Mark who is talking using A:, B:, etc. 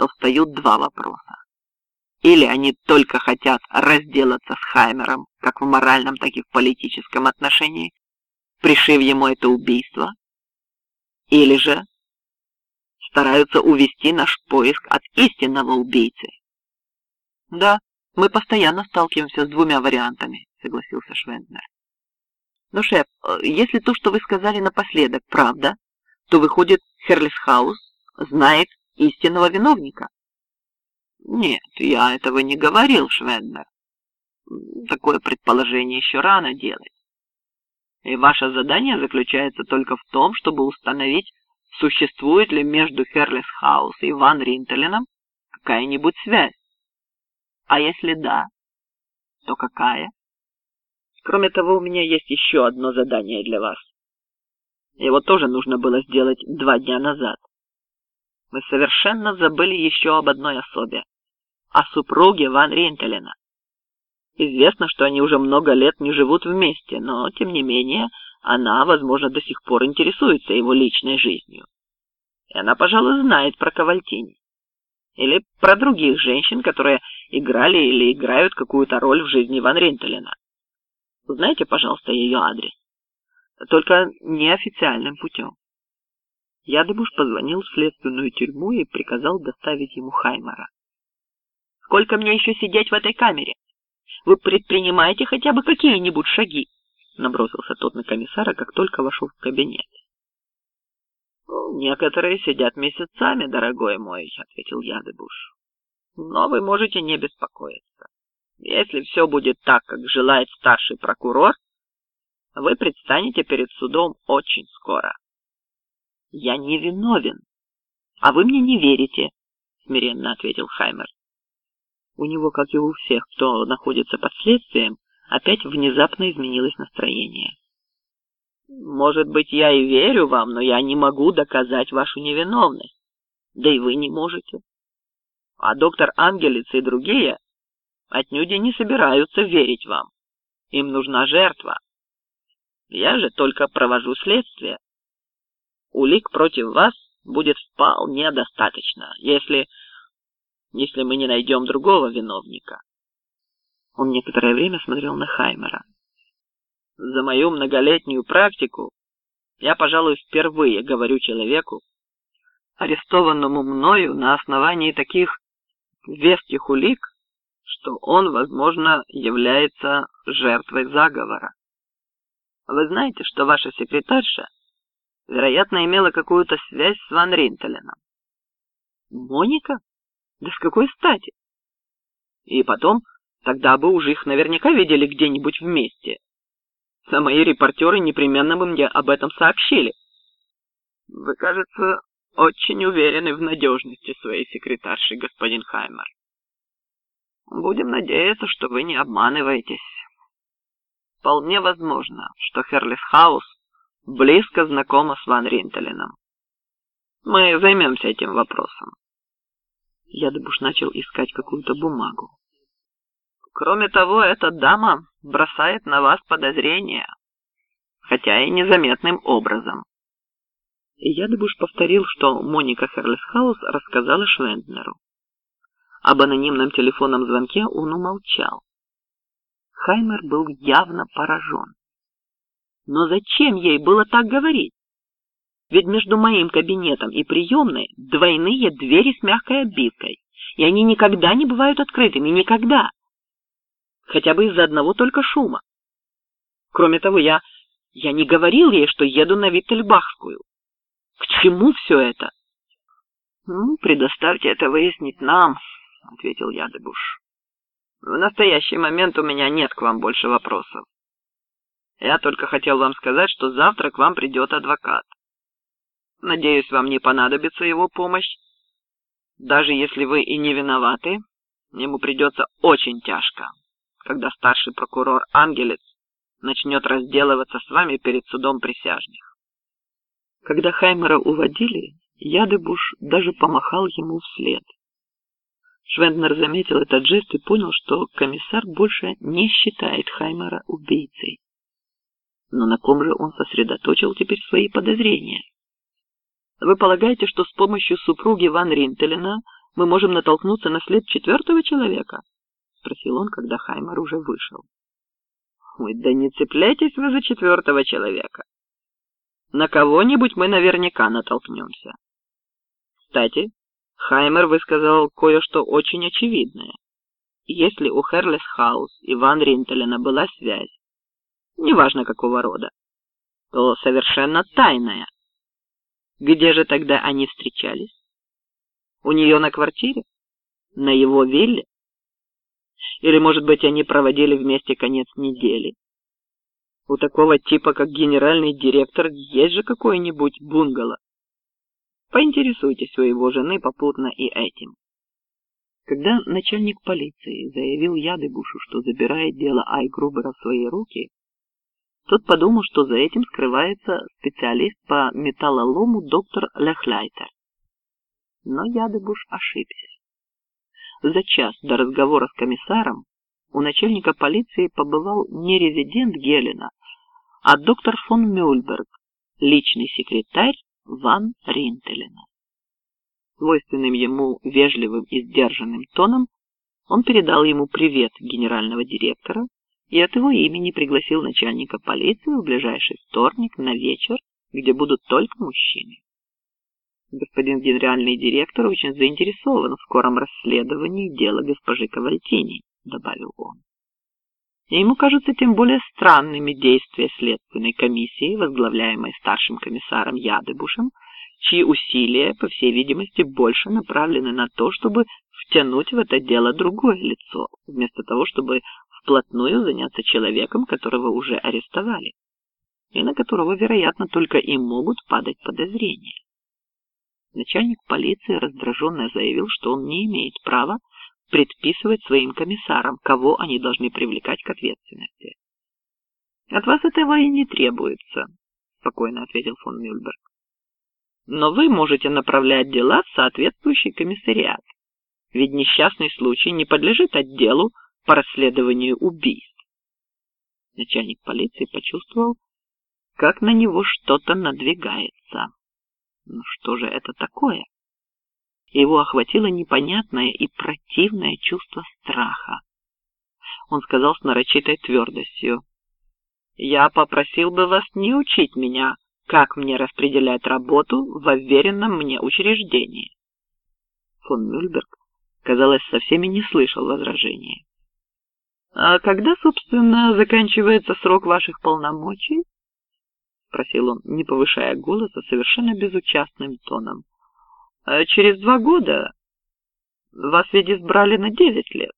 A: то встают два вопроса. Или они только хотят разделаться с Хаймером, как в моральном, так и в политическом отношении, пришив ему это убийство, или же стараются увести наш поиск от истинного убийцы. Да, мы постоянно сталкиваемся с двумя вариантами, согласился Швенднер. Но, шеф, если то, что вы сказали напоследок, правда, то выходит, Херлисхаус знает истинного виновника. Нет, я этого не говорил, Швенднер. Такое предположение еще рано делать. И ваше задание заключается только в том, чтобы установить, существует ли между Херлисхаус и Ван Ринтеленом какая-нибудь связь. А если да, то какая? Кроме того, у меня есть еще одно задание для вас. Его тоже нужно было сделать два дня назад. Мы совершенно забыли еще об одной особе, о супруге Ван Ринтелена. Известно, что они уже много лет не живут вместе, но, тем не менее, она, возможно, до сих пор интересуется его личной жизнью. И она, пожалуй, знает про Кавальтини. Или про других женщин, которые играли или играют какую-то роль в жизни Ван Ринтелена. Узнайте, пожалуйста, ее адрес. Только неофициальным путем. Ядыбуш позвонил в следственную тюрьму и приказал доставить ему Хаймара. «Сколько мне еще сидеть в этой камере? Вы предпринимаете хотя бы какие-нибудь шаги?» Набросился тот на комиссара, как только вошел в кабинет. «Некоторые сидят месяцами, дорогой мой», — ответил Ядыбуш. «Но вы можете не беспокоиться. Если все будет так, как желает старший прокурор, вы предстанете перед судом очень скоро. Я не виновен, а вы мне не верите, смиренно ответил Хаймер. У него, как и у всех, кто находится под следствием, опять внезапно изменилось настроение. Может быть, я и верю вам, но я не могу доказать вашу невиновность. Да и вы не можете. А доктор Ангелиц и другие отнюдь не собираются верить вам. Им нужна жертва. Я же только провожу следствие. Улик против вас будет вполне достаточно, если... если мы не найдем другого виновника. Он некоторое время смотрел на Хаймера. За мою многолетнюю практику я, пожалуй, впервые говорю человеку, арестованному мною на основании таких веских улик, что он, возможно, является жертвой заговора. Вы знаете, что ваша секретарша, вероятно, имела какую-то связь с Ван Ринтеленом? Моника? Да с какой стати? И потом, тогда бы уж их наверняка видели где-нибудь вместе. А мои репортеры непременно бы мне об этом сообщили. Вы, кажется, очень уверены в надежности своей секретарши, господин Хаймер. Будем надеяться, что вы не обманываетесь. Вполне возможно, что Херлис Хаус близко знакома с Ван Ринтеленом. Мы займемся этим вопросом. Ядыбуш начал искать какую-то бумагу. Кроме того, эта дама бросает на вас подозрения, хотя и незаметным образом. Ядыбуш повторил, что Моника Херлисхаус рассказала Швенднеру. Об анонимном телефонном звонке он умолчал. Хаймер был явно поражен. Но зачем ей было так говорить? Ведь между моим кабинетом и приемной двойные двери с мягкой обивкой, и они никогда не бывают открытыми, никогда. Хотя бы из-за одного только шума. Кроме того, я... я не говорил ей, что еду на Виттельбахскую. К чему все это? Ну, предоставьте это выяснить нам, — ответил Ядыбуш. «В настоящий момент у меня нет к вам больше вопросов. Я только хотел вам сказать, что завтра к вам придет адвокат. Надеюсь, вам не понадобится его помощь. Даже если вы и не виноваты, ему придется очень тяжко, когда старший прокурор Ангелец начнет разделываться с вами перед судом присяжных». Когда Хаймера уводили, Ядыбуш даже помахал ему вслед. Швенднер заметил этот жест и понял, что комиссар больше не считает Хаймера убийцей. Но на ком же он сосредоточил теперь свои подозрения? Вы полагаете, что с помощью супруги Ван Ринтелена мы можем натолкнуться на след четвертого человека?» — спросил он, когда Хаймер уже вышел. «Ой, да не цепляйтесь вы за четвертого человека. На кого-нибудь мы наверняка натолкнемся. Кстати, Хаймер высказал кое-что очень очевидное. Если у Херлес Хаус и Ван Ринтелена была связь, неважно какого рода, то совершенно тайная. Где же тогда они встречались? У нее на квартире? На его вилле? Или, может быть, они проводили вместе конец недели? У такого типа, как генеральный директор, есть же какой-нибудь бунгало. Поинтересуйтесь у его жены попутно и этим. Когда начальник полиции заявил Ядыбушу, что забирает дело Айгрубера в свои руки, тот подумал, что за этим скрывается специалист по металлолому доктор Лехлайтер. Но Ядыбуш ошибся. За час до разговора с комиссаром у начальника полиции побывал не резидент Гелена, а доктор фон Мюльберг, личный секретарь Ван Ринтелена. Свойственным ему вежливым и сдержанным тоном он передал ему привет генерального директора и от его имени пригласил начальника полиции в ближайший вторник на вечер, где будут только мужчины. Господин генеральный директор очень заинтересован в скором расследовании дела госпожи Кавальтини, добавил он. И ему кажутся тем более странными действия следственной комиссии, возглавляемой старшим комиссаром Ядыбушем, чьи усилия, по всей видимости, больше направлены на то, чтобы втянуть в это дело другое лицо, вместо того, чтобы вплотную заняться человеком, которого уже арестовали, и на которого, вероятно, только и могут падать подозрения. Начальник полиции раздраженно заявил, что он не имеет права предписывать своим комиссарам, кого они должны привлекать к ответственности. «От вас этого и не требуется», — спокойно ответил фон Мюльберг. «Но вы можете направлять дела в соответствующий комиссариат, ведь несчастный случай не подлежит отделу по расследованию убийств. Начальник полиции почувствовал, как на него что-то надвигается. Ну что же это такое? Его охватило непонятное и противное чувство страха. Он сказал с нарочитой твердостью. «Я попросил бы вас не учить меня, как мне распределять работу в уверенном мне учреждении». Фон Мюльберг, казалось, совсем и не слышал возражения. «А когда, собственно, заканчивается срок ваших полномочий?» — спросил он, не повышая голоса, совершенно безучастным тоном. «А «Через два года вас ведь избрали на девять лет».